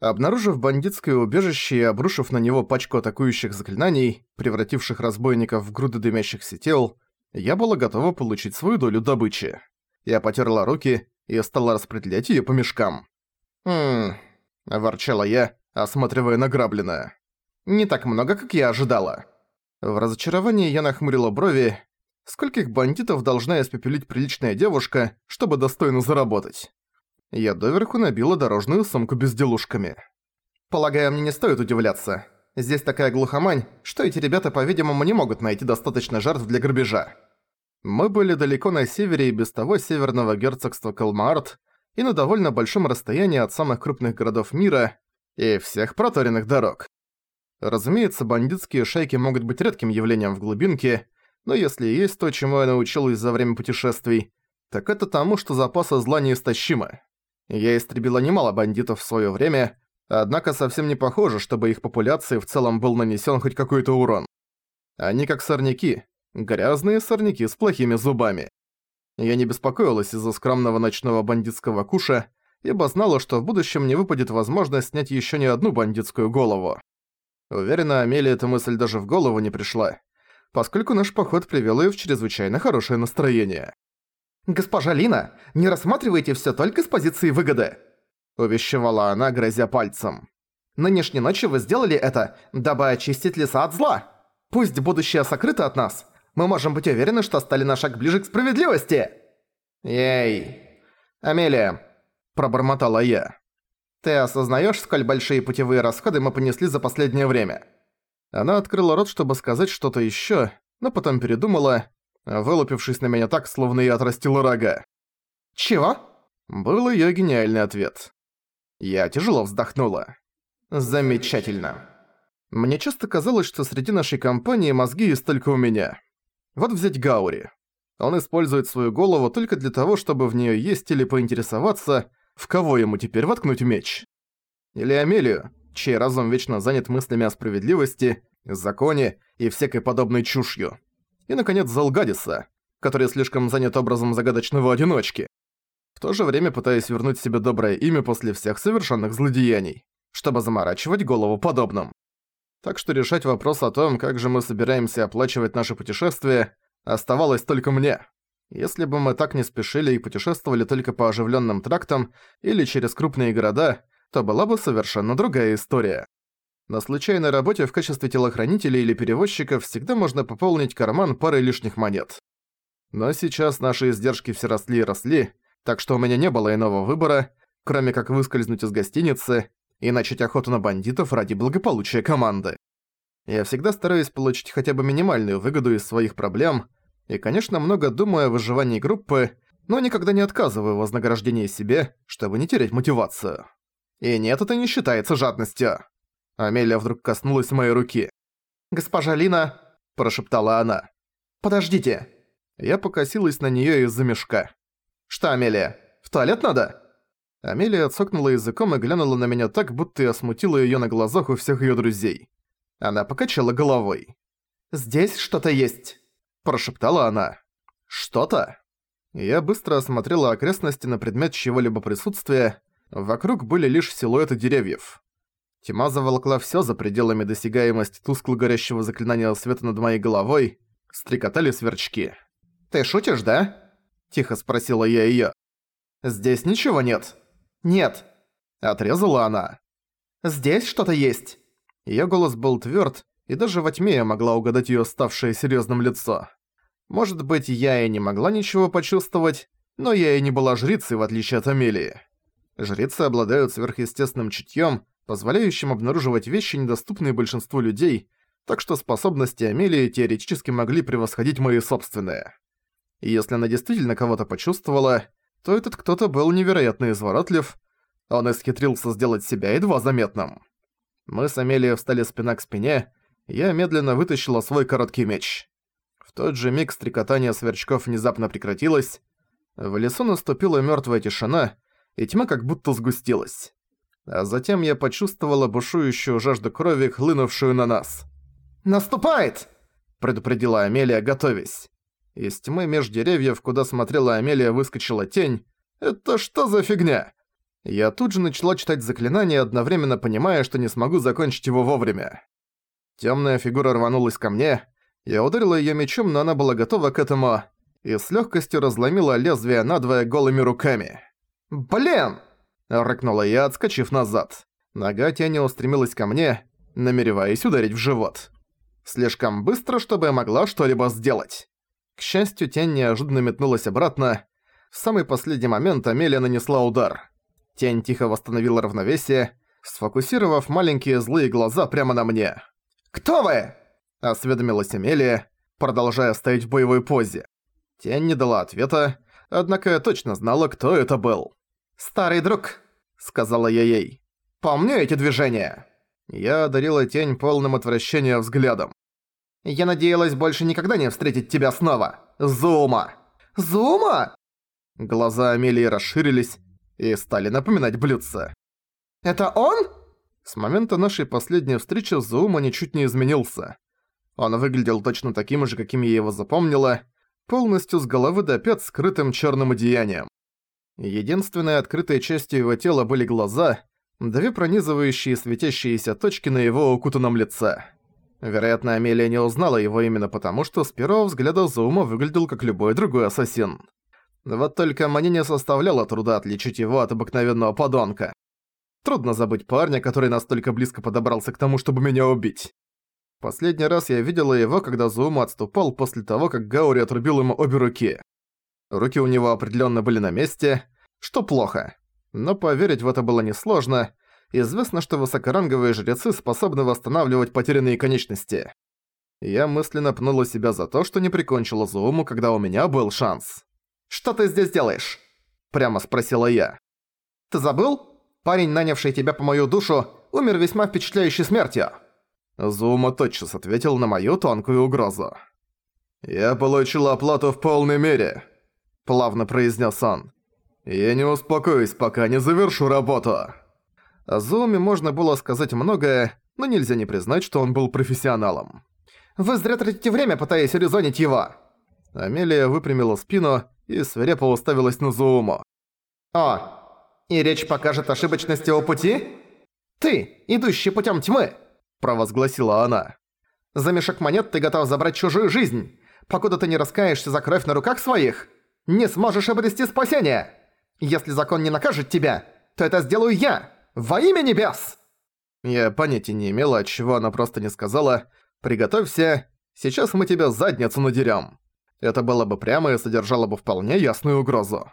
Обнаружив бандитское убежище и обрушив на него пачку атакующих заклинаний, превративших разбойников в груды дымящихся тел, я была готова получить свою долю добычи. Я потерла руки и стала распределять её по мешкам. «Ммм...» – ворчала я, осматривая награбленное. «Не так много, как я ожидала». В разочаровании я нахмурила брови. Скольких бандитов должна испепелить приличная девушка, чтобы достойно заработать? Я доверху набила дорожную сумку безделушками. Полагаю, мне не стоит удивляться. Здесь такая глухомань, что эти ребята, по-видимому, не могут найти достаточно жертв для грабежа. Мы были далеко на севере и без того северного герцогства Калмаарт и на довольно большом расстоянии от самых крупных городов мира и всех проторенных дорог. Разумеется, бандитские шайки могут быть редким явлением в глубинке, но если есть то, чему я научилась за время путешествий, так это тому, что запасы зла неистощимы. Я истребила немало бандитов в своё время, однако совсем не похоже, чтобы их популяции в целом был нанесён хоть какой-то урон. Они как сорняки, грязные сорняки с плохими зубами. Я не беспокоилась из-за скромного ночного бандитского куша, ибо знала, что в будущем не выпадет возможность снять ещё не одну бандитскую голову. Уверена, Амелии эта мысль даже в голову не пришла, поскольку наш поход привёл её в чрезвычайно хорошее настроение. «Госпожа Лина, не рассматривайте всё только с позиции выгоды!» Увещевала она, грозя пальцем. «Нынешней ночью вы сделали это, дабы очистить леса от зла. Пусть будущее сокрыто от нас, мы можем быть уверены, что стали на шаг ближе к справедливости!» «Ей, Амелия!» – пробормотала я. «Ты осознаёшь, сколь большие путевые расходы мы понесли за последнее время?» Она открыла рот, чтобы сказать что-то ещё, но потом передумала вылупившись на меня так, словно я отрастила рога. «Чего?» Был её гениальный ответ. Я тяжело вздохнула. «Замечательно». Мне часто казалось, что среди нашей компании мозги есть только у меня. Вот взять Гаури. Он использует свою голову только для того, чтобы в неё есть или поинтересоваться, в кого ему теперь воткнуть меч. Или Амелию, чей разум вечно занят мыслями о справедливости, законе и всякой подобной чушью и, наконец, Залгадиса, который слишком занят образом загадочного одиночки. В то же время пытаясь вернуть себе доброе имя после всех совершенных злодеяний, чтобы заморачивать голову подобным. Так что решать вопрос о том, как же мы собираемся оплачивать наше путешествие, оставалось только мне. Если бы мы так не спешили и путешествовали только по оживленным трактам или через крупные города, то была бы совершенно другая история. На случайной работе в качестве телохранителя или перевозчика всегда можно пополнить карман парой лишних монет. Но сейчас наши издержки все росли и росли, так что у меня не было иного выбора, кроме как выскользнуть из гостиницы и начать охоту на бандитов ради благополучия команды. Я всегда стараюсь получить хотя бы минимальную выгоду из своих проблем, и, конечно, много думаю о выживании группы, но никогда не отказываю в вознаграждении себе, чтобы не терять мотивацию. И нет, это не считается жадностью. Амелия вдруг коснулась моей руки. «Госпожа Лина!» – прошептала она. «Подождите!» Я покосилась на неё из-за мешка. «Что, Амелия, в туалет надо?» Амелия отсокнула языком и глянула на меня так, будто я смутила её на глазах у всех её друзей. Она покачала головой. «Здесь что-то есть», – прошептала она. «Что-то?» Я быстро осмотрела окрестности на предмет чего-либо присутствия. Вокруг были лишь силуэты деревьев. Тьма заволокла всё за пределами досягаемости тускло горящего заклинания света над моей головой. Стрекотали сверчки. «Ты шутишь, да?» – тихо спросила я её. «Здесь ничего нет». «Нет», – отрезала она. «Здесь что-то есть». Её голос был твёрд, и даже во тьме я могла угадать её ставшее серьёзным лицо. Может быть, я и не могла ничего почувствовать, но я и не была жрицей, в отличие от Амелии. Жрицы обладают сверхъестественным чутьём, позволяющим обнаруживать вещи, недоступные большинству людей, так что способности Амелии теоретически могли превосходить мои собственные. И если она действительно кого-то почувствовала, то этот кто-то был невероятно изворотлив, он исхитрился сделать себя едва заметным. Мы с Амелией встали спина к спине, я медленно вытащила свой короткий меч. В тот же миг стрекотание сверчков внезапно прекратилось, в лесу наступила мёртвая тишина, и тьма как будто сгустилась а затем я почувствовала бушующую жажду крови, хлынувшую на нас. «Наступает!» – предупредила Амелия, готовясь. Из тьмы меж деревьев, куда смотрела Амелия, выскочила тень. «Это что за фигня?» Я тут же начала читать заклинание, одновременно понимая, что не смогу закончить его вовремя. Тёмная фигура рванулась ко мне, я ударила её мечом, но она была готова к этому, и с лёгкостью разломила лезвие надвое голыми руками. «Блин!» – рыкнула я, отскочив назад. Нога тени устремилась ко мне, намереваясь ударить в живот. Слишком быстро, чтобы я могла что-либо сделать. К счастью, тень неожиданно метнулась обратно. В самый последний момент Амелия нанесла удар. Тень тихо восстановила равновесие, сфокусировав маленькие злые глаза прямо на мне. «Кто вы?» – осведомилась Амелия, продолжая стоять в боевой позе. Тень не дала ответа, однако я точно знала, кто это был. «Старый друг», — сказала я ей. «Помню эти движения». Я одарила тень полным отвращения взглядом. «Я надеялась больше никогда не встретить тебя снова. Зума!» «Зума?» Глаза Амелии расширились и стали напоминать блюдца. «Это он?» С момента нашей последней встречи Зума ничуть не изменился. Он выглядел точно таким же, каким я его запомнила, полностью с головы до пят скрытым черным одеянием. Единственной открытой частью его тела были глаза, две пронизывающие светящиеся точки на его укутанном лице. Вероятно, Амелия не узнала его именно потому, что с первого взгляда Зума выглядел как любой другой ассасин. Вот только мне не составляло труда отличить его от обыкновенного подонка. Трудно забыть парня, который настолько близко подобрался к тому, чтобы меня убить. Последний раз я видела его, когда Зума отступал после того, как Гаури отрубил ему обе руки. Руки у него определенно были на месте, что плохо. Но поверить в это было несложно. Известно, что высокоранговые жрецы способны восстанавливать потерянные конечности. Я мысленно пнула себя за то, что не прикончила Зуму, когда у меня был шанс. «Что ты здесь делаешь?» Прямо спросила я. «Ты забыл? Парень, нанявший тебя по мою душу, умер весьма впечатляющей смертью». Зума тотчас ответил на мою тонкую угрозу. «Я получил оплату в полной мере», – плавно произнес он. «Я не успокоюсь, пока не завершу работу». О Зуме можно было сказать многое, но нельзя не признать, что он был профессионалом. «Вы зря тратите время, пытаясь резонить его!» Амелия выпрямила спину и свирепо уставилась на Зуму. «О, и речь покажет ошибочность его пути? Ты, идущий путем тьмы!» провозгласила она. «За мешок монет ты готов забрать чужую жизнь. Покуда ты не раскаешься за кровь на руках своих, не сможешь обрести спасение. Если закон не накажет тебя, то это сделаю я, во имя небес!» Я понятия не имела, от чего она просто не сказала «Приготовься, сейчас мы тебя задницу надерём». Это было бы прямо и содержало бы вполне ясную угрозу.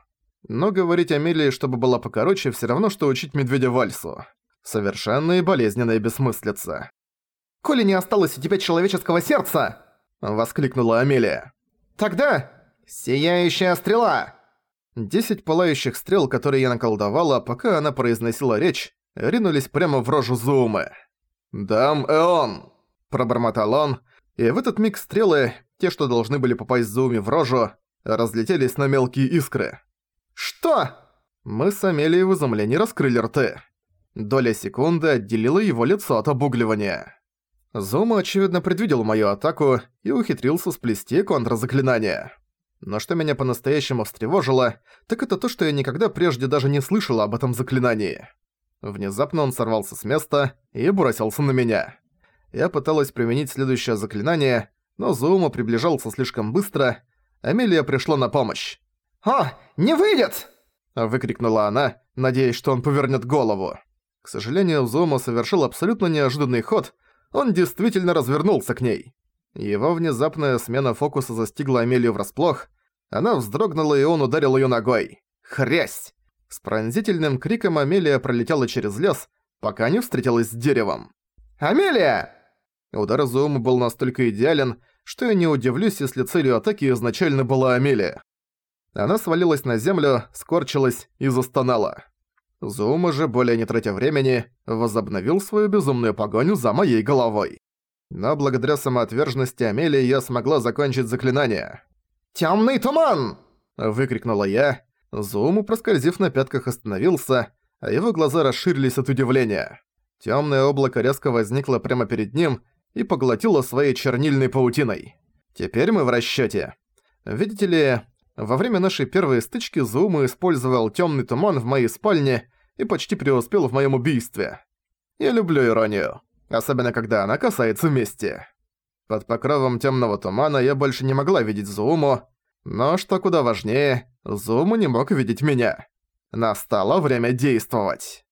Но говорить Амелии, чтобы была покороче, всё равно, что учить медведя вальсу. Совершенно и болезненная бессмыслица. «Коли не осталось у тебя человеческого сердца!» — воскликнула Амелия. «Тогда сияющая стрела!» Десять пылающих стрел, которые я наколдовала, пока она произносила речь, ринулись прямо в рожу Зумы. «Дам Эон!» – пробормотал он, и в этот миг стрелы, те, что должны были попасть Зуме в рожу, разлетелись на мелкие искры. «Что?» Мы с Амелией в изумлении раскрыли рты. Доля секунды отделила его лицо от обугливания. Зума, очевидно, предвидел мою атаку и ухитрился сплести контрзаклинание. Но что меня по-настоящему встревожило, так это то, что я никогда прежде даже не слышала об этом заклинании. Внезапно он сорвался с места и бросился на меня. Я пыталась применить следующее заклинание, но Зума приближался слишком быстро. Амелия пришла на помощь. «О, не выйдет!» – выкрикнула она, надеясь, что он повернет голову. К сожалению, Зума совершил абсолютно неожиданный ход – он действительно развернулся к ней. Его внезапная смена фокуса застигла Амелию врасплох. Она вздрогнула, и он ударил её ногой. Хрясь! С пронзительным криком Амелия пролетела через лес, пока не встретилась с деревом. «Амелия!» Удар Зуума был настолько идеален, что я не удивлюсь, если целью атаки изначально была Амелия. Она свалилась на землю, скорчилась и застонала. Зума же, более не тратя времени, возобновил свою безумную погоню за моей головой. Но благодаря самоотверженности Амелии я смогла закончить заклинание. «Тёмный туман!» – выкрикнула я. Зуму, проскользив на пятках, остановился, а его глаза расширились от удивления. Тёмное облако резко возникло прямо перед ним и поглотило своей чернильной паутиной. Теперь мы в расчёте. Видите ли, во время нашей первой стычки Зуму использовал тёмный туман в моей спальне и почти преуспел в моем убийстве. Я люблю иронию, особенно когда она касается мести. Под покровом темного тумана я больше не могла видеть Зуму, но, что куда важнее, Зуму не мог видеть меня. Настало время действовать.